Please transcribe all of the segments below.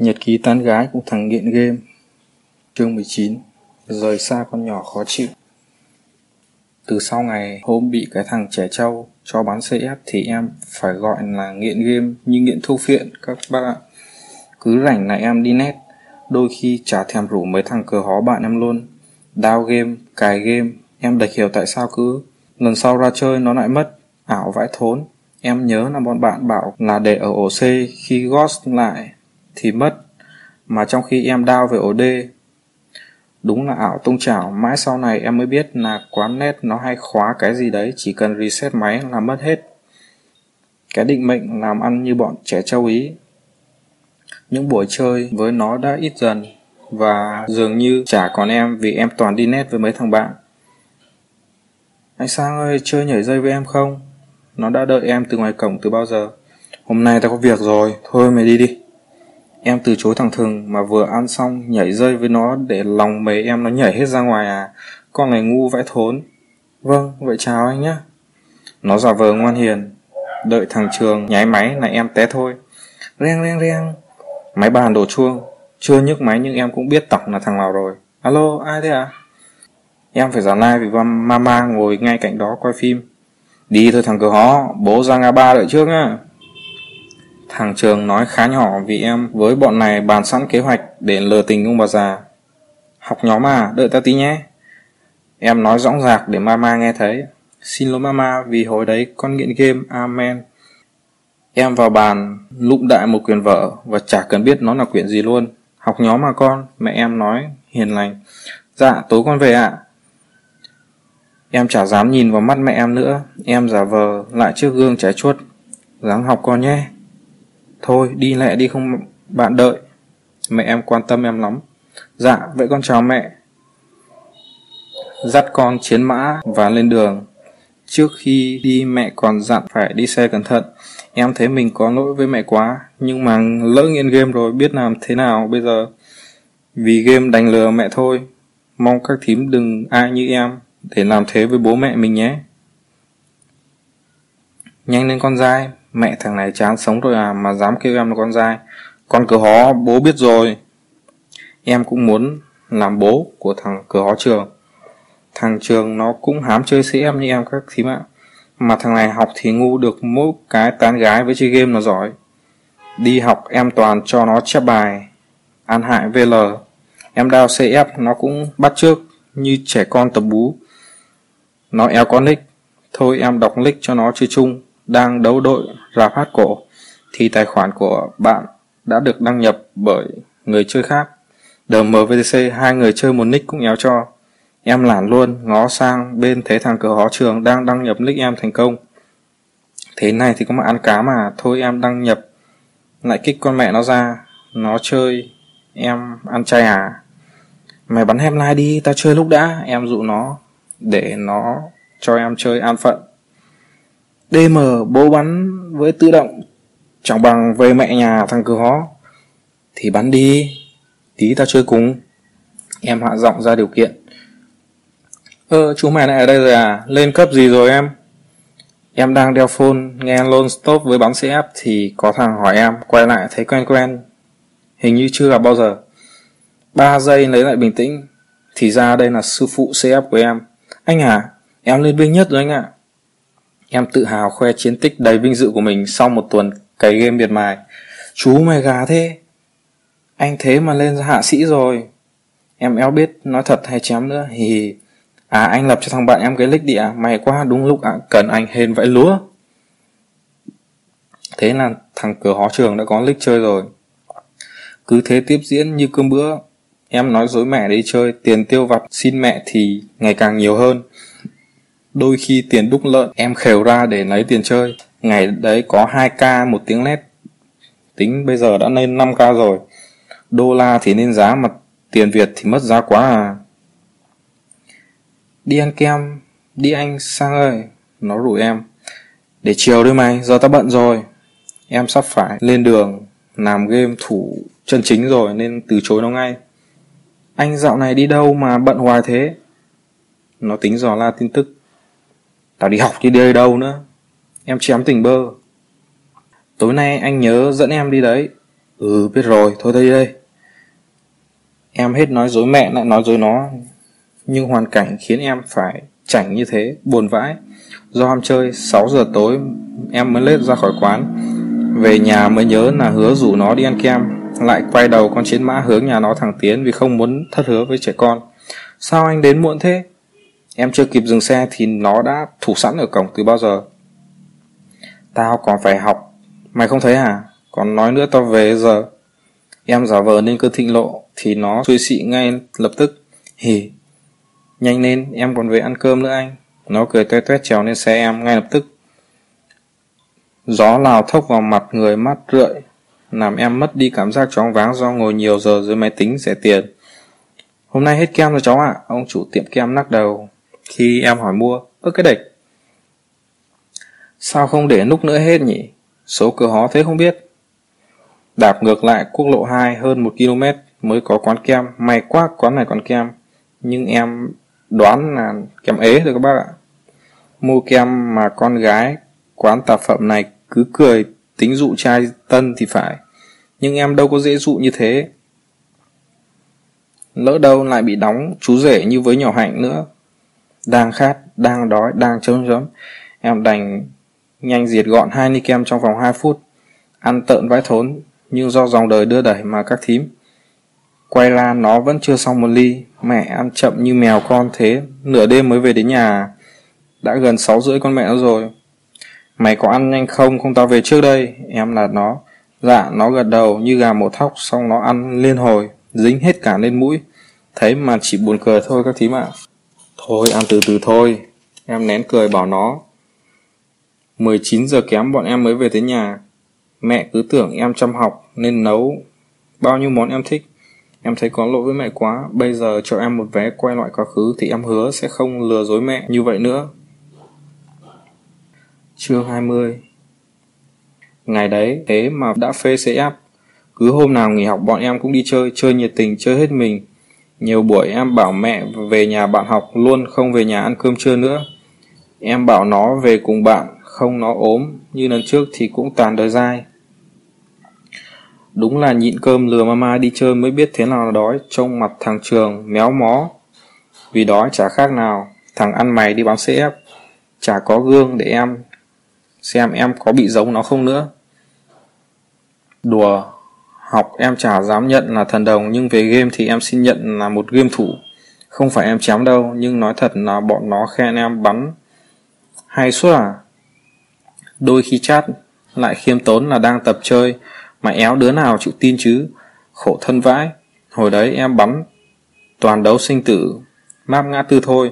Nhật ký tán gái của thằng nghiện game. Chương 19 Rời xa con nhỏ khó chịu. Từ sau ngày hôm bị cái thằng trẻ trâu cho bán CF thì em phải gọi là nghiện game như nghiện thuốc phiện các bác ạ. Cứ rảnh là em đi net, đôi khi chả thèm rủ mấy thằng cờ hó bạn em luôn. Đao game, cài game, em đạch hiểu tại sao cứ. Lần sau ra chơi nó lại mất, ảo vãi thốn. Em nhớ là bọn bạn bảo là để ở ổ C khi ghost lại thì mất, mà trong khi em đao về ổ D. Đúng là ảo tung chảo, mãi sau này em mới biết là quán net nó hay khóa cái gì đấy, chỉ cần reset máy là mất hết. Cái định mệnh làm ăn như bọn trẻ châu Ý. Những buổi chơi với nó đã ít dần, và dường như chả còn em vì em toàn đi net với mấy thằng bạn. Anh Sang ơi, chơi nhảy dây với em không? Nó đã đợi em từ ngoài cổng từ bao giờ. Hôm nay tao có việc rồi, thôi mày đi đi. Em từ chối thằng Thường mà vừa ăn xong nhảy dây với nó để lòng mấy em nó nhảy hết ra ngoài à. Con này ngu vãi thốn. Vâng, vậy chào anh nhé. Nó giả vờ ngoan hiền. Đợi thằng Trường nháy máy là em té thôi. Reng reng reng. Máy bàn đổ chuông. Chưa nhức máy nhưng em cũng biết tổng là thằng nào rồi. Alo, ai thế à? Em phải giả lai vì mama ngồi ngay cạnh đó coi phim. Đi thôi thằng cờ hó, bố ra ngã ba đợi trước nhá. Thằng Trường nói khá nhỏ vì em với bọn này bàn sẵn kế hoạch để lừa tình ông bà già. Học nhóm à, đợi ta tí nhé. Em nói rõng rạc để mama nghe thấy. Xin lỗi mama vì hồi đấy con nghiện game, amen. Em vào bàn, lụm đại một quyển vở và chả cần biết nó là quyển gì luôn. Học nhóm mà con, mẹ em nói, hiền lành. Dạ, tối con về ạ. Em chả dám nhìn vào mắt mẹ em nữa, em giả vờ lại trước gương trái chuốt. ráng học con nhé. Thôi, đi lẹ đi không bạn đợi. Mẹ em quan tâm em lắm. Dạ, vậy con chào mẹ. Dắt con chiến mã và lên đường. Trước khi đi mẹ còn dặn phải đi xe cẩn thận. Em thấy mình có lỗi với mẹ quá, nhưng mà lỡ nghiện game rồi biết làm thế nào bây giờ. Vì game đánh lừa mẹ thôi. Mong các thím đừng ai như em để làm thế với bố mẹ mình nhé. Nhanh lên con trai, mẹ thằng này chán sống rồi à mà dám kêu em là con dai. Con cửa hó, bố biết rồi. Em cũng muốn làm bố của thằng cửa hó trường. Thằng trường nó cũng hám chơi CM như em các thím ạ. Mà thằng này học thì ngu được mỗi cái tán gái với chơi game nó giỏi. Đi học em toàn cho nó chép bài. An hại VL. Em đao CF nó cũng bắt trước như trẻ con tập bú. Nó eo con nick. Thôi em đọc nick cho nó chơi chung. Đang đấu đội ra phát cổ. Thì tài khoản của bạn đã được đăng nhập bởi người chơi khác. DMVTC hai người chơi một nick cũng éo cho. Em lản luôn, ngó sang bên thấy thằng cửa hó trường đang đăng nhập nick em thành công. Thế này thì có mà ăn cá mà, thôi em đăng nhập, lại kích con mẹ nó ra, nó chơi, em ăn chay à. Mày bắn hem lai đi, tao chơi lúc đã, em dụ nó, để nó cho em chơi an phận. DM bố bắn với tự động, chẳng bằng về mẹ nhà thằng cứ hó. Thì bắn đi, tí tao chơi cùng. Em hạ giọng ra điều kiện. Ơ, chú mày lại ở đây rồi à? Lên cấp gì rồi em? Em đang đeo phone, nghe lone stop với bắn CF thì có thằng hỏi em, quay lại thấy quen quen. Hình như chưa gặp bao giờ. Ba giây lấy lại bình tĩnh, thì ra đây là sư phụ CF của em. Anh à, em lên binh nhất rồi anh ạ. Em tự hào khoe chiến tích đầy vinh dự của mình sau một tuần cày game miệt mài. Chú mày gà thế. Anh thế mà lên hạ sĩ rồi. Em éo biết nói thật hay chém nữa, hì À anh lập cho thằng bạn em cái link đi à May quá đúng lúc à, cần anh hên vãi lúa. Thế là thằng cửa hó trường đã có link chơi rồi. Cứ thế tiếp diễn như cơm bữa. Em nói dối mẹ đi chơi Tiền tiêu vặt xin mẹ thì ngày càng nhiều hơn. Đôi khi tiền đúc lợn Em khều ra để lấy tiền chơi Ngày đấy có 2k một tiếng nét Tính bây giờ đã lên 5k rồi Đô la thì nên giá mà tiền Việt thì mất giá quá à Đi ăn kem, đi anh sang ơi, nó rủ em. Để chiều đi mày, giờ tao bận rồi. Em sắp phải lên đường, làm game thủ chân chính rồi nên từ chối nó ngay. Anh dạo này đi đâu mà bận hoài thế? Nó tính dò la tin tức. Tao đi học chứ đi đâu nữa. Em chém tình bơ. Tối nay anh nhớ dẫn em đi đấy. Ừ biết rồi, thôi đây đây. Em hết nói dối mẹ lại nói dối nó. Nhưng hoàn cảnh khiến em phải chảnh như thế, buồn vãi. Do ham chơi, 6 giờ tối em mới lết ra khỏi quán. Về nhà mới nhớ là hứa rủ nó đi ăn kem. Lại quay đầu con chiến mã hướng nhà nó thẳng tiến vì không muốn thất hứa với trẻ con. Sao anh đến muộn thế? Em chưa kịp dừng xe thì nó đã thủ sẵn ở cổng từ bao giờ. Tao còn phải học. Mày không thấy à? Còn nói nữa tao về giờ. Em giả vờ nên cơ thịnh lộ thì nó suy xị ngay lập tức. Hì. Nhanh lên, em còn về ăn cơm nữa anh. Nó cười toe toét trèo lên xe em ngay lập tức. Gió lào thốc vào mặt người mắt rượi, làm em mất đi cảm giác chóng váng do ngồi nhiều giờ dưới máy tính rẻ tiền. Hôm nay hết kem rồi cháu ạ, à. ông chủ tiệm kem lắc đầu. Khi em hỏi mua, ơ cái địch. Sao không để nút nữa hết nhỉ? Số cửa hó thế không biết. Đạp ngược lại quốc lộ 2 hơn 1 km mới có quán kem. May quá quán này còn kem. Nhưng em đoán là kem ế rồi các bác ạ. Mua kem mà con gái quán tạp phẩm này cứ cười tính dụ trai tân thì phải. Nhưng em đâu có dễ dụ như thế. Lỡ đâu lại bị đóng chú rể như với nhỏ hạnh nữa. Đang khát, đang đói, đang chấm chấm. Em đành nhanh diệt gọn hai ni kem trong vòng 2 phút. Ăn tợn vãi thốn, nhưng do dòng đời đưa đẩy mà các thím. Quay ra nó vẫn chưa xong một ly, mẹ ăn chậm như mèo con thế, nửa đêm mới về đến nhà. Đã gần 6 rưỡi con mẹ nó rồi. Mày có ăn nhanh không, không tao về trước đây, em là nó. Dạ, nó gật đầu như gà mổ thóc, xong nó ăn liên hồi, dính hết cả lên mũi. Thấy mà chỉ buồn cười thôi các thím ạ. Thôi, ăn từ từ thôi. Em nén cười bảo nó. 19 giờ kém bọn em mới về tới nhà. Mẹ cứ tưởng em chăm học nên nấu bao nhiêu món em thích. Em thấy có lỗi với mẹ quá, bây giờ cho em một vé quay lại quá khứ thì em hứa sẽ không lừa dối mẹ như vậy nữa. Chương 20 Ngày đấy, thế mà đã phê CF. Cứ hôm nào nghỉ học bọn em cũng đi chơi, chơi nhiệt tình, chơi hết mình. Nhiều buổi em bảo mẹ về nhà bạn học luôn không về nhà ăn cơm trưa nữa. Em bảo nó về cùng bạn, không nó ốm, như lần trước thì cũng tàn đời dai. Đúng là nhịn cơm lừa mama đi chơi mới biết thế nào là đói, trông mặt thằng Trường méo mó. Vì đói chả khác nào, thằng ăn mày đi bán CF, chả có gương để em xem em có bị giống nó không nữa. Đùa, học em chả dám nhận là thần đồng nhưng về game thì em xin nhận là một game thủ. Không phải em chém đâu, nhưng nói thật là bọn nó khen em bắn hay suốt à. Đôi khi chat lại khiêm tốn là đang tập chơi, mà éo đứa nào chịu tin chứ, khổ thân vãi. Hồi đấy em bắn toàn đấu sinh tử, map ngã tư thôi.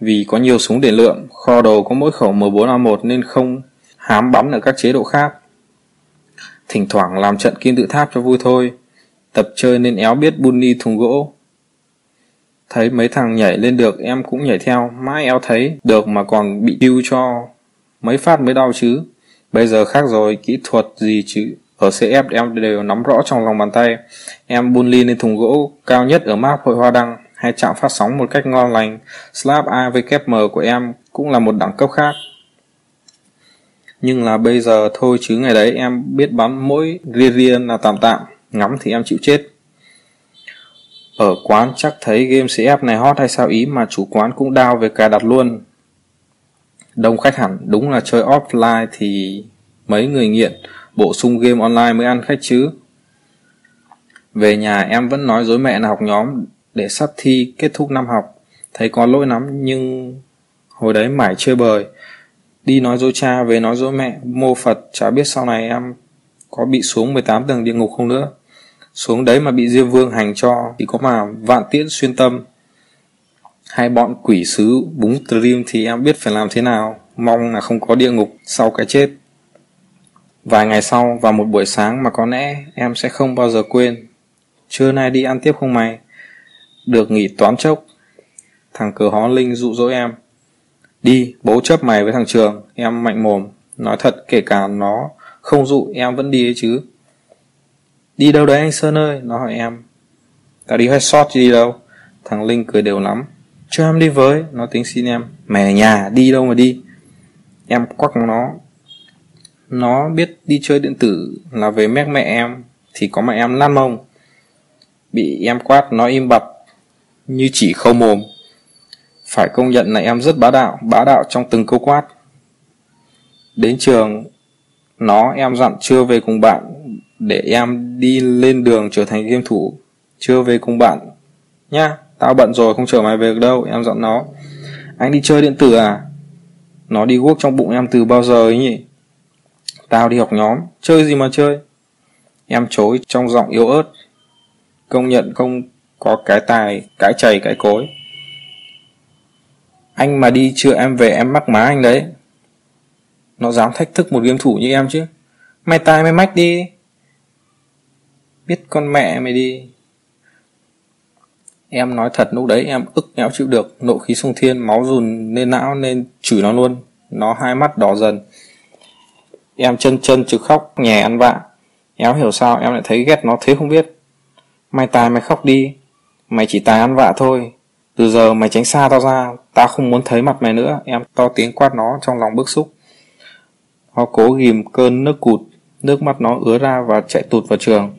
Vì có nhiều súng để lượng, kho đồ có mỗi khẩu M4A1 nên không hám bắn ở các chế độ khác. Thỉnh thoảng làm trận kim tự tháp cho vui thôi, tập chơi nên éo biết bunny thùng gỗ. Thấy mấy thằng nhảy lên được em cũng nhảy theo, mãi éo thấy được mà còn bị tiêu cho mấy phát mới đau chứ. Bây giờ khác rồi, kỹ thuật gì chứ. Ở CF em đều nắm rõ trong lòng bàn tay. Em bully lên thùng gỗ cao nhất ở map hội hoa đăng hay chạm phát sóng một cách ngon lành. Slap AVKM của em cũng là một đẳng cấp khác. Nhưng là bây giờ thôi chứ ngày đấy em biết bắn mỗi riêng ria là tạm tạm, ngắm thì em chịu chết. Ở quán chắc thấy game CF này hot hay sao ý mà chủ quán cũng đao về cài đặt luôn. Đông khách hẳn, đúng là chơi offline thì mấy người nghiện, bổ sung game online mới ăn khách chứ. Về nhà em vẫn nói dối mẹ là học nhóm để sắp thi kết thúc năm học. Thấy có lỗi lắm nhưng hồi đấy mải chơi bời. Đi nói dối cha về nói dối mẹ, mô Phật chả biết sau này em có bị xuống 18 tầng địa ngục không nữa. Xuống đấy mà bị Diêm Vương hành cho thì có mà vạn tiễn xuyên tâm. Hai bọn quỷ sứ búng stream thì em biết phải làm thế nào, mong là không có địa ngục sau cái chết. Vài ngày sau, vào một buổi sáng mà có lẽ em sẽ không bao giờ quên. Trưa nay đi ăn tiếp không mày? Được nghỉ toán chốc. Thằng cờ hó linh dụ dỗ em. Đi, bố chấp mày với thằng Trường, em mạnh mồm. Nói thật, kể cả nó không dụ, em vẫn đi ấy chứ. Đi đâu đấy anh Sơn ơi? Nó hỏi em. Tao đi hết sót chứ đi đâu? Thằng Linh cười đều lắm. Cho em đi với, nó tính xin em. Mày ở nhà, đi đâu mà đi. Em quắc nó. Nó biết đi chơi điện tử là về mét mẹ em. thì có mà em lăn mông. Bị em quát nó im bặt, như chỉ khâu mồm. Phải công nhận là em rất bá đạo, bá đạo trong từng câu quát. Đến trường, nó em dặn chưa về cùng bạn để em đi lên đường trở thành game thủ. Chưa về cùng bạn. nha tao bận rồi không chờ mày về được đâu, em dặn nó. Anh đi chơi điện tử à? Nó đi guốc trong bụng em từ bao giờ ấy nhỉ? Tao đi học nhóm, chơi gì mà chơi? Em chối trong giọng yếu ớt. Công nhận không có cái tài, cái chày, cái cối. Anh mà đi chưa em về em mắc má anh đấy. Nó dám thách thức một game thủ như em chứ. Mày tài mày mách đi. Biết con mẹ mày đi. Em nói thật lúc đấy em ức nhéo chịu được, nộ khí sung thiên, máu dùn lên não nên chửi nó luôn. Nó hai mắt đỏ dần. Em chân chân trực khóc, nhè ăn vạ. Éo hiểu sao em lại thấy ghét nó thế không biết. Mày tài mày khóc đi. Mày chỉ tài ăn vạ thôi. Từ giờ mày tránh xa tao ra, tao không muốn thấy mặt mày nữa. Em to tiếng quát nó trong lòng bức xúc. Nó cố ghim cơn nước cụt, nước mắt nó ứa ra và chạy tụt vào trường.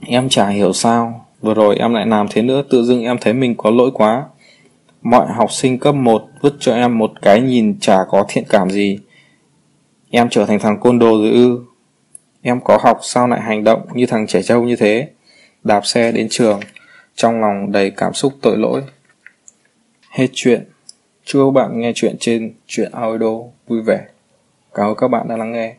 Em chả hiểu sao, vừa rồi em lại làm thế nữa, tự dưng em thấy mình có lỗi quá. Mọi học sinh cấp 1 vứt cho em một cái nhìn chả có thiện cảm gì. Em trở thành thằng côn đồ rồi ư. Em có học sao lại hành động như thằng trẻ trâu như thế. Đạp xe đến trường, trong lòng đầy cảm xúc tội lỗi. Hết chuyện. Chúc các bạn nghe chuyện trên chuyện audio vui vẻ. Cảm ơn các bạn đã lắng nghe.